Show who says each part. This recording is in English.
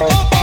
Speaker 1: Bye.